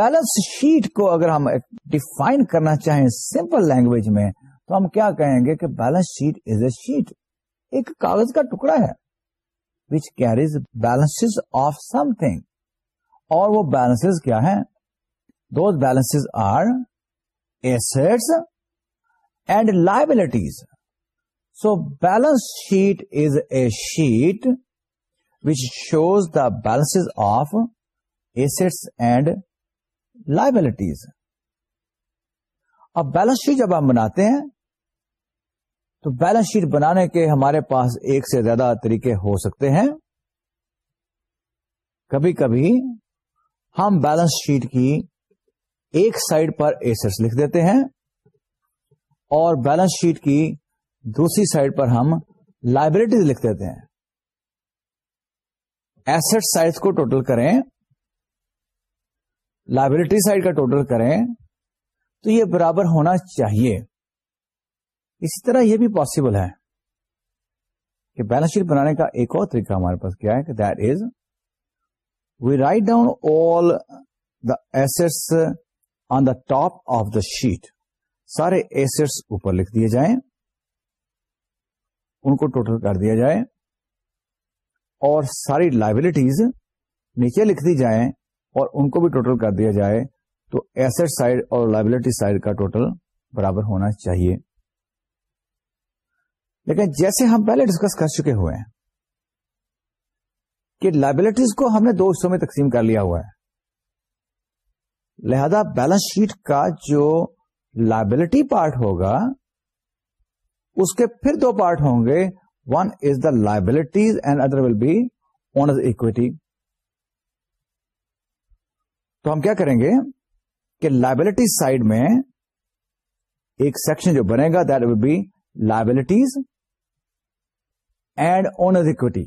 balance sheet کو اگر ہم ڈیفائن کرنا چاہیں سمپل لینگویج میں تو ہم کیا کہیں گے کہ balance sheet is a sheet ایک کاغذ کا ٹکڑا ہے which carries balance of something اور وہ بیلنس کیا ہے those balance are assets and liabilities so balance sheet is a sheet which shows the balance of assets and liabilities اب بیلنس شیٹ جب ہم بناتے ہیں تو بیلنس شیٹ بنانے کے ہمارے پاس ایک سے زیادہ طریقے ہو سکتے ہیں کبھی کبھی ہم بیلنس شیٹ کی ایک سائڈ پر ایسٹس لکھ دیتے ہیں اور بیلنس شیٹ کی دوسری سائڈ پر ہم لائبریری لکھ دیتے ہیں ایسٹ سائز کو ٹوٹل کریں لائبریری سائڈ کا ٹوٹل کریں تو یہ برابر ہونا چاہیے اسی طرح یہ بھی پاسبل ہے کہ بیلنس شیٹ بنانے کا ایک اور طریقہ ہمارے پاس کیا ہے کہ that is we write down all the assets on the top of the sheet سارے ایسٹس اوپر لکھ دیے جائیں ان کو ٹوٹل کر دیا جائے اور ساری لائبلٹیز نیچے لکھ دی جائیں اور ان کو بھی ٹوٹل کر دیا جائے تو ایسٹ سائڈ اور لائبلٹی سائڈ کا ٹوٹل برابر ہونا چاہیے لیکن جیسے ہم پہلے ڈسکس کر چکے ہوئے ہیں کہ لائبلٹیز کو ہم نے دو حصوں میں تقسیم کر لیا ہوا ہے لہذا بیلنس شیٹ کا جو لائبلٹی پارٹ ہوگا اس کے پھر دو پارٹ ہوں گے one is the liabilities and other will be owners equity تو ہم کیا کریں گے کہ لائبلٹی سائڈ میں ایک سیکشن جو بنے گا that will be liabilities and owners equity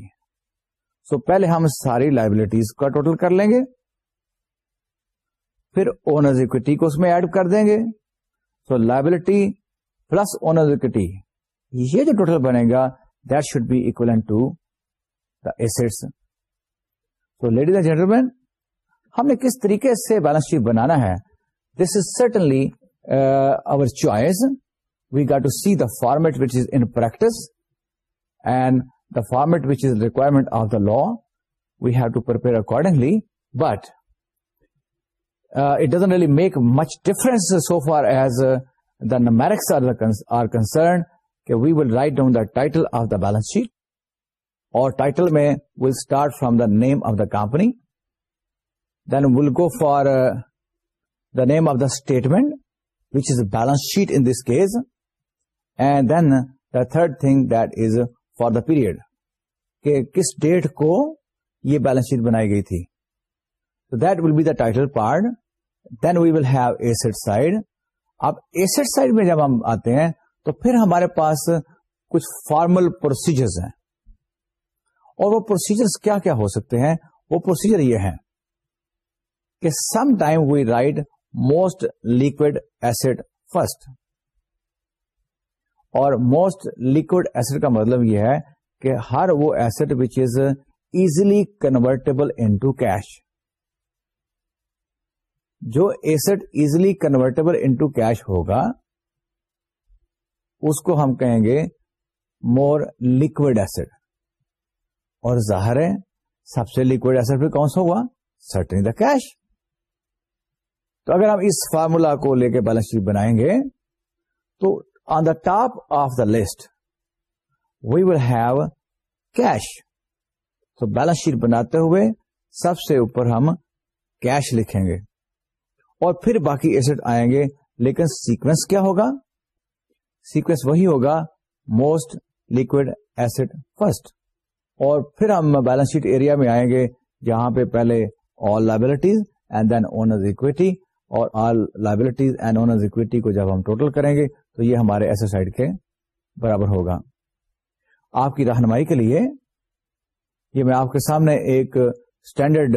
so پہلے ہم ساری لائبلٹیز کا ٹوٹل کر لیں گے پھر اونرز اکوٹی کو اس میں ایڈ کر دیں گے so liability plus owner's equity یہ جو ٹوٹل بنے گا that should be equal to the assets so ladies and gentlemen ہم نے کس طریقے سے بیلنس شیٹ بنانا ہے this is certainly our choice we get to see the format which is in practice and the format which is the requirement of the law, we have to prepare accordingly. But uh, it doesn't really make much difference so far as uh, the numerics are concerned. Okay, we will write down the title of the balance sheet, or title may will start from the name of the company. Then we'll go for uh, the name of the statement, which is a balance sheet in this case. And then the third thing, that is for the period کہ کس date کو یہ balance sheet بنائی گئی تھی تو that will be the title part then we will have asset side اب asset side میں جب ہم آتے ہیں تو پھر ہمارے پاس کچھ فارمل پروسیجر اور وہ پروسیجر کیا کیا ہو سکتے ہیں وہ پروسیجر یہ ہے کہ some time we write most liquid asset first اور موسٹ لکوڈ ایسڈ کا مطلب یہ ہے کہ ہر وہ asset which is easily convertible into cash جو asset easily convertible into cash ہوگا اس کو ہم کہیں گے مور لکوڈ ایسڈ اور ظاہر ہے سب سے لکوڈ ایسڈ پھر کون سا ہوا سرٹنی دا کیش تو اگر ہم اس فارمولا کو لے کے بیلنس شیٹ بنائیں گے تو the top of the list we will have cash تو بیلنس شیٹ بناتے ہوئے سب سے اوپر ہم کیش لکھیں گے اور پھر باقی ایسٹ آئیں گے لیکن سیکوینس کیا ہوگا سیکوینس وہی ہوگا موسٹ لیکوڈ ایسٹ فرسٹ اور پھر ہم بیلنس شیٹ ایریا میں آئیں گے جہاں پہ پہلے all liabilities and then owners equity اور all liabilities and owners equity کو جب ہم ٹوٹل کریں گے تو یہ ہمارے ایس ایس کے برابر ہوگا آپ کی رہنمائی کے لیے یہ میں آپ کے سامنے ایک اسٹینڈرڈ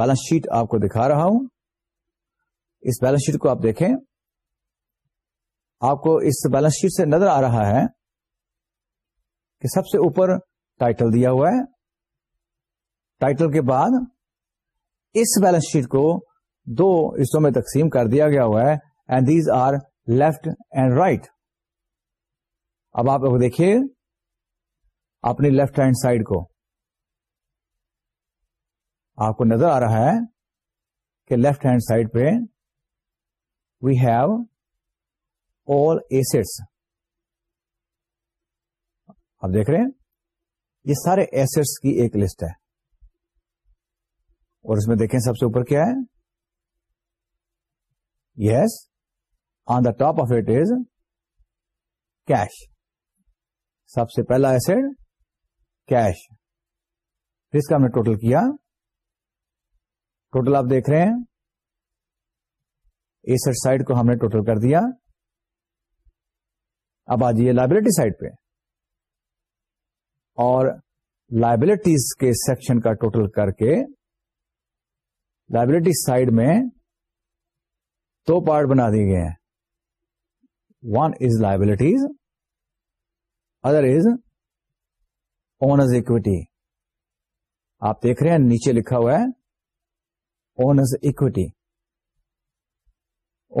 بیلنس شیٹ آپ کو دکھا رہا ہوں اس بیلنس شیٹ کو آپ دیکھیں آپ کو اس بیلنس شیٹ سے نظر آ رہا ہے کہ سب سے اوپر ٹائٹل دیا ہوا ہے ٹائٹل کے بعد اس بیلنس شیٹ کو دو حصوں میں تقسیم کر دیا گیا ہوا ہے and these are left and right اب آپ دیکھیے اپنی لیفٹ ہینڈ سائڈ کو آپ کو نظر آ رہا ہے کہ لیفٹ ہینڈ سائڈ پہ وی ہیو آل ایسٹس آپ دیکھ رہے ہیں یہ سارے ایسٹس کی ایک لسٹ ہے اور اس میں دیکھیں سب سے اوپر کیا ہے yes on the top of it is cash سب سے پہلا ایسڈ کیش جس کا ہم نے ٹوٹل کیا ٹوٹل آپ دیکھ رہے ہیں ایسڈ سائڈ کو ہم نے ٹوٹل کر دیا اب آ جائیے لائبلٹی سائڈ پہ اور لائبلٹیز کے سیکشن کا ٹوٹل کر کے لائبلٹی سائڈ میں دو پارٹ بنا دیے گئے ہیں one is liabilities other is owners equity آپ دیکھ رہے ہیں نیچے لکھا ہوا ہے اونرز اکویٹی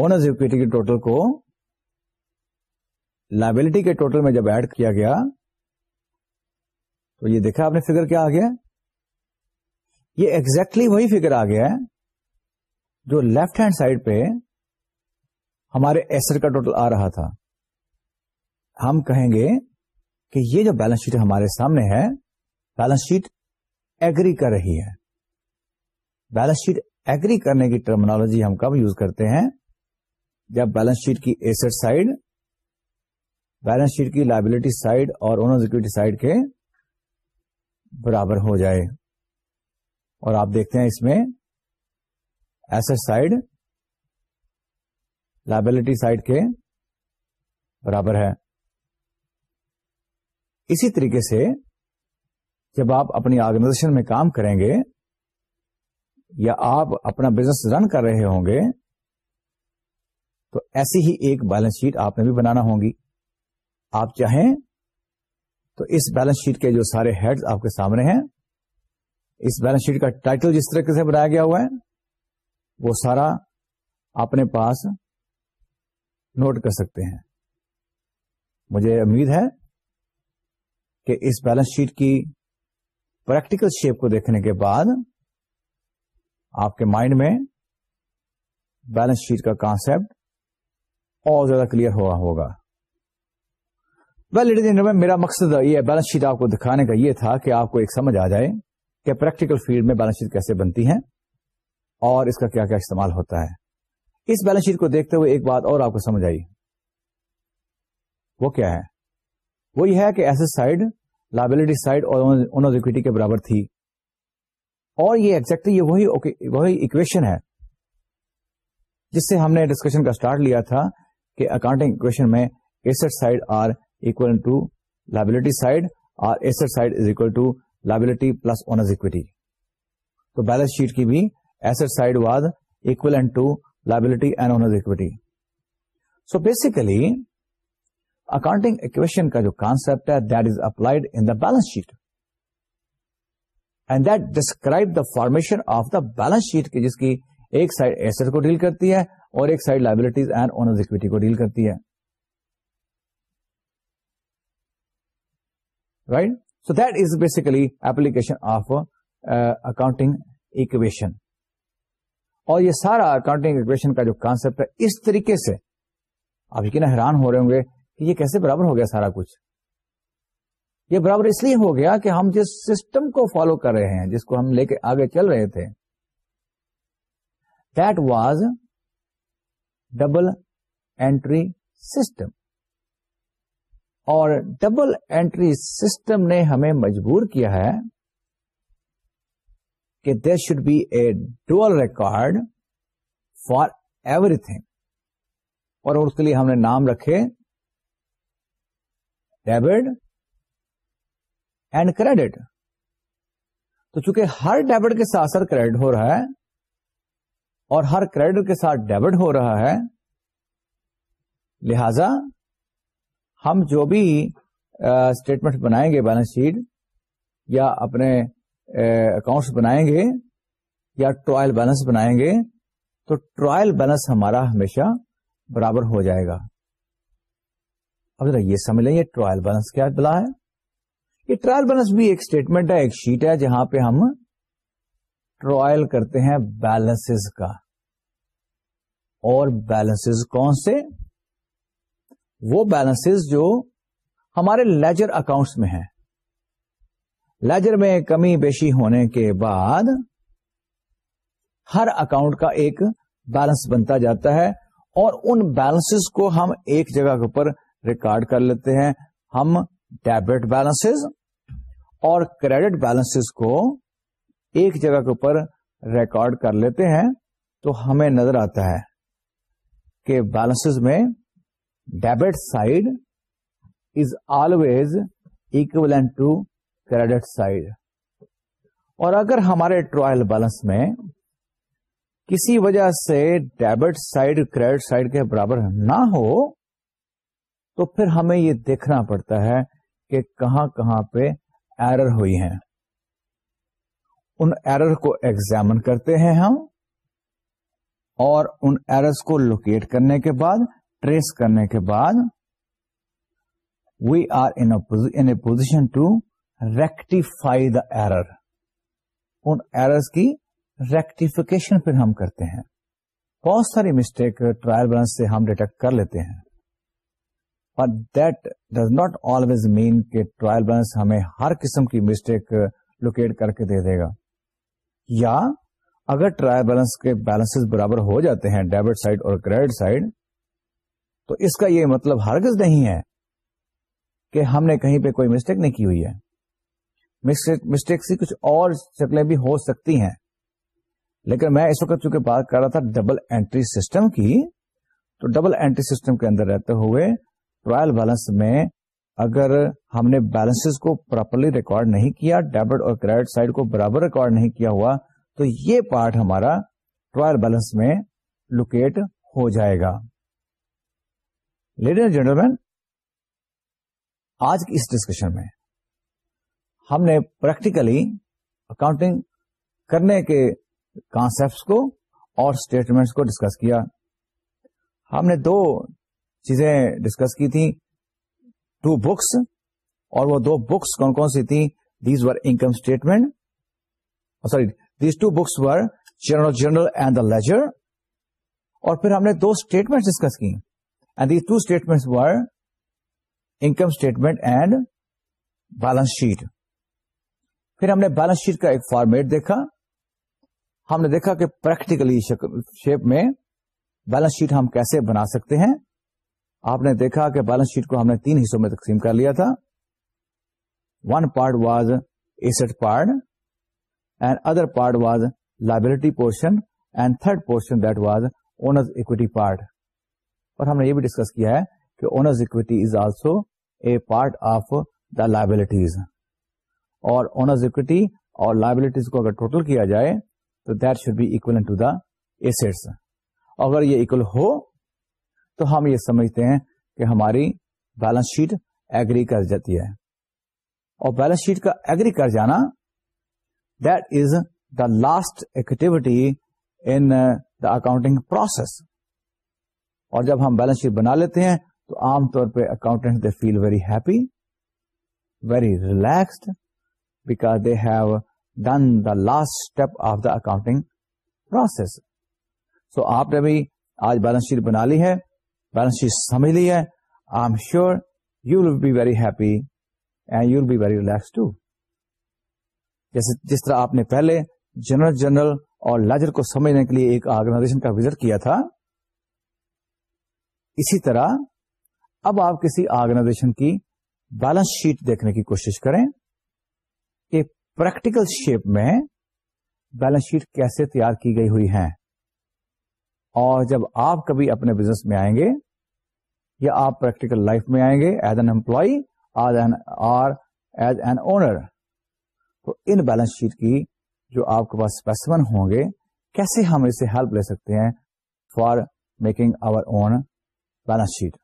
اونرز اکویٹی کے ٹوٹل کو لائبلٹی کے ٹوٹل میں جب ایڈ کیا گیا تو یہ دیکھا آپ نے فگر کیا آ گیا یہ exactly وہی فگر آ گیا ہے جو لیفٹ ہینڈ سائڈ پہ ہمارے ایسٹ کا ٹوٹل آ رہا تھا ہم کہیں گے کہ یہ جو بیلنس شیٹ ہمارے سامنے ہے بیلنس شیٹ ایگری کر رہی ہے بیلنس شیٹ ایگری کرنے کی ٹرمنالوجی ہم کب یوز کرتے ہیں جب بیلنس شیٹ کی ایسٹ سائڈ بیلنس شیٹ کی لائبلٹی سائڈ اور اونر سیکورٹی سائڈ کے برابر ہو جائے اور آپ دیکھتے ہیں اس میں ایسٹ سائڈ لائبلٹی سائڈ کے برابر ہے اسی طریقے سے جب آپ اپنی آرگنائزیشن میں کام کریں گے یا آپ اپنا بزنس رن کر رہے ہوں گے تو ایسی ہی ایک بیلنس شیٹ آپ نے بھی بنانا ہوگی آپ چاہیں تو اس بیلنس شیٹ کے جو سارے ہیڈ آپ کے سامنے ہیں اس بیلنس شیٹ کا ٹائٹل جس طریقے سے بنایا گیا ہوا ہے وہ سارا اپنے پاس نوٹ کر سکتے ہیں مجھے امید ہے کہ اس بیلنس شیٹ کی پریکٹیکل شیپ کو دیکھنے کے بعد آپ کے مائنڈ میں بیلنس شیٹ کا کانسپٹ اور زیادہ کلیئر ہوا ہوگا ویل لیڈیز میرا مقصد یہ بیلنس شیٹ آپ کو دکھانے کا یہ تھا کہ آپ کو ایک سمجھ آ جائے کہ پریکٹیکل فیلڈ میں بیلنس شیٹ کیسے بنتی ہے اور اس کا کیا کیا استعمال ہوتا ہے اس بیلنس شیٹ کو دیکھتے ہوئے ایک بات اور آپ کو سمجھ آئی وہ کیا ہے وہ یہ ہے کہ ایسے سائڈ لائبلٹی سائڈ اور اکویٹی کے برابر تھی اور یہ ایگزیکٹلی وہی وہی اکویشن ہے جس سے ہم نے ڈسکشن کا سٹارٹ لیا تھا کہ اکاؤنٹنگ اکویشن میں asset side are equal to liability side are asset side is equal to liability plus owners equity تو بیلنس شیٹ کی بھی asset side was equal to liability and owners equity so basically accounting equation کا جو concept ہے that is applied in the balance sheet and describe the formation of the balance sheet کی ایک side S کو deal کرتی ہے اور ایک side liability and owner's equity کو ڈیل کرتی ہے right so that is basically application of accounting equation اور یہ سارا اکاؤنٹنگ ایکشن کا جو کانسپٹ ہے اس طریقے سے آپ یقین حیران ہو رہے ہوں گے کہ یہ کیسے برابر ہو گیا سارا کچھ یہ برابر اس لیے ہو گیا کہ ہم جس سسٹم کو فالو کر رہے ہیں جس کو ہم لے کے آگے چل رہے تھے that was double entry system اور ڈبل اینٹری سسٹم نے ہمیں مجبور کیا ہے کہ there should be a dual record for everything اور اس کے لیے ہم نے نام رکھے ڈیبٹ اینڈ کریڈٹ تو چونکہ ہر ڈیبٹ کے ساتھ سر کریڈٹ ہو رہا ہے اور ہر کریڈٹ کے ساتھ ڈیبٹ ہو رہا ہے لہذا ہم جو بھی اسٹیٹمنٹ بنائیں گے بیلنس شیٹ یا اپنے اکاؤنٹس بنائیں گے یا ٹرائل بیلنس بنائیں گے تو ٹرائل بیلنس ہمارا ہمیشہ برابر ہو جائے گا اب ذرا یہ سمجھ لیں یہ ٹرائل بیلنس کیا بلا ہے یہ ٹرائل بیلنس بھی ایک اسٹیٹمنٹ ہے ایک شیٹ ہے جہاں پہ ہم ٹرائل کرتے ہیں بیلنس کا اور بیلنس کون سے وہ بیلنس جو ہمارے لیجر اکاؤنٹس میں ہیں لیجر میں کمی بیشی ہونے کے بعد ہر اکاؤنٹ کا ایک بیلنس بنتا جاتا ہے اور ان بیلنس کو ہم ایک جگہ کے اوپر ریکارڈ کر لیتے ہیں ہم ڈیبٹ بیلنس اور کریڈٹ بیلنس کو ایک جگہ کے اوپر ریکارڈ کر لیتے ہیں تو ہمیں نظر آتا ہے کہ بیلنس میں debit side is always equivalent to credit side اور اگر ہمارے ٹرائل بیلنس میں کسی وجہ سے ڈیبٹ سائڈ کریڈٹ سائڈ کے برابر نہ ہو تو پھر ہمیں یہ دیکھنا پڑتا ہے کہ کہاں کہاں پہ ایرر ہوئی ہیں ان ایرر کو ایگزامن کرتے ہیں ہم اور ان ایررز کو لوکیٹ کرنے کے بعد ٹریس کرنے کے بعد we are in position to rectify the error in errors کی ریکٹیفیکیشن پھر ہم کرتے ہیں بہت ساری مسٹیک ٹرائل برانچ سے ہم ڈیٹیکٹ کر لیتے ہیں پر ڈز ناٹ آلویز مین کہ ٹرائل برانچ ہمیں ہر قسم کی مسٹیک لوکیٹ کر کے دے دے گا یا اگر ٹرائل بیلنس کے بیلنس برابر ہو جاتے ہیں ڈیبٹ سائڈ اور کریڈٹ سائڈ تو اس کا یہ مطلب ہرگز نہیں ہے کہ ہم نے کہیں پہ کوئی مسٹیک نہیں کی ہوئی ہے مسٹیکس کچھ اور شکلیں بھی ہو سکتی ہیں لیکن میں اس وقت چونکہ بات کر رہا تھا ڈبل اینٹری سسٹم کی تو ڈبل اینٹری سسٹم کے اندر رہتے ہوئے ٹرائل بیلنس میں اگر ہم نے بیلنس کو پراپرلی ریکارڈ نہیں کیا ڈیبٹ اور کریڈٹ سائڈ کو برابر ریکارڈ نہیں کیا ہوا تو یہ پارٹ ہمارا ٹرائل بیلنس میں لوکیٹ ہو جائے گا لیڈیز جینٹل مین آج کی اس ڈسکشن میں ہم نے پریکٹیکلی اکاؤنٹنگ کرنے کے کانسپٹس کو اور اسٹیٹمنٹس کو ڈسکس کیا ہم نے دو چیزیں ڈسکس کی تھیں ٹو بکس اور وہ دو بکس کون کون سی تھیں these were income statement sorry these two books were journal journal and the ledger اور پھر ہم نے دو اسٹیٹمنٹ ڈسکس کی and these two statement were income statement and balance sheet پھر ہم نے بیلنس شیٹ کا ایک فارمیٹ دیکھا ہم نے دیکھا کہ پریکٹیکلی شیپ میں بیلنس شیٹ ہم کیسے بنا سکتے ہیں آپ نے دیکھا کہ بیلنس شیٹ کو ہم نے تین حصوں میں تقسیم کر لیا تھا one part was asset part and other part was liability portion and third portion that was owners equity part اور ہم نے یہ بھی ڈسکس کیا ہے کہ owners equity is also a part of the liabilities اور اونرز اکوٹی اور لائبلٹیز کو اگر ٹوٹل کیا جائے تو that should be equal to the assets اگر یہ اکول ہو تو ہم یہ سمجھتے ہیں کہ ہماری بیلنس شیٹ ایگری کر جاتی ہے اور بیلنس شیٹ کا ایگری کر جانا that is the last activity in the accounting process اور جب ہم بیلنس شیٹ بنا لیتے ہیں تو عام طور پہ accountant they feel very happy very relaxed because they have done the last step of the accounting process so آپ نے بھی آج بیلنس شیٹ بنا لی ہے بیلنس شیٹ سمجھ لی ہے I am sure you will be very happy and you will be very relax too جیسے جس طرح آپ نے پہلے جنرل جنرل اور لاجر کو سمجھنے کے لیے ایک آرگنائزیشن کا وزٹ کیا تھا اسی طرح اب آپ کسی آرگنائزیشن کی بیلنس شیٹ دیکھنے کی کوشش کریں کہ پریکٹیکل شیپ میں بیلنس شیٹ کیسے تیار کی گئی ہوئی ہے اور جب آپ کبھی اپنے بزنس میں آئیں گے یا آپ پریکٹیکل لائف میں آئیں گے as an employee or an or as an owner تو ان بیلنس شیٹ کی جو آپ کے پاس اسپیسمن ہوں گے کیسے ہم اسے ہیلپ لے سکتے ہیں for making our own balance sheet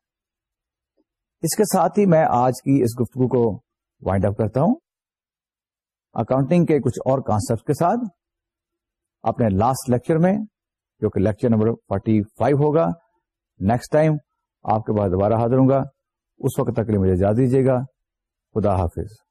اس کے ساتھ ہی میں آج کی اس گفتگو کو وائنڈ اپ کرتا ہوں اکاؤنٹنگ کے کچھ اور کانسپٹ کے ساتھ اپنے لاسٹ لیکچر میں جو کہ لیکچر نمبر فورٹی فائیو ہوگا نیکسٹ ٹائم آپ کے پاس دوبارہ حاضر ہوں گا اس وقت تک لیے مجھے اجازت دیجیے گا خدا حافظ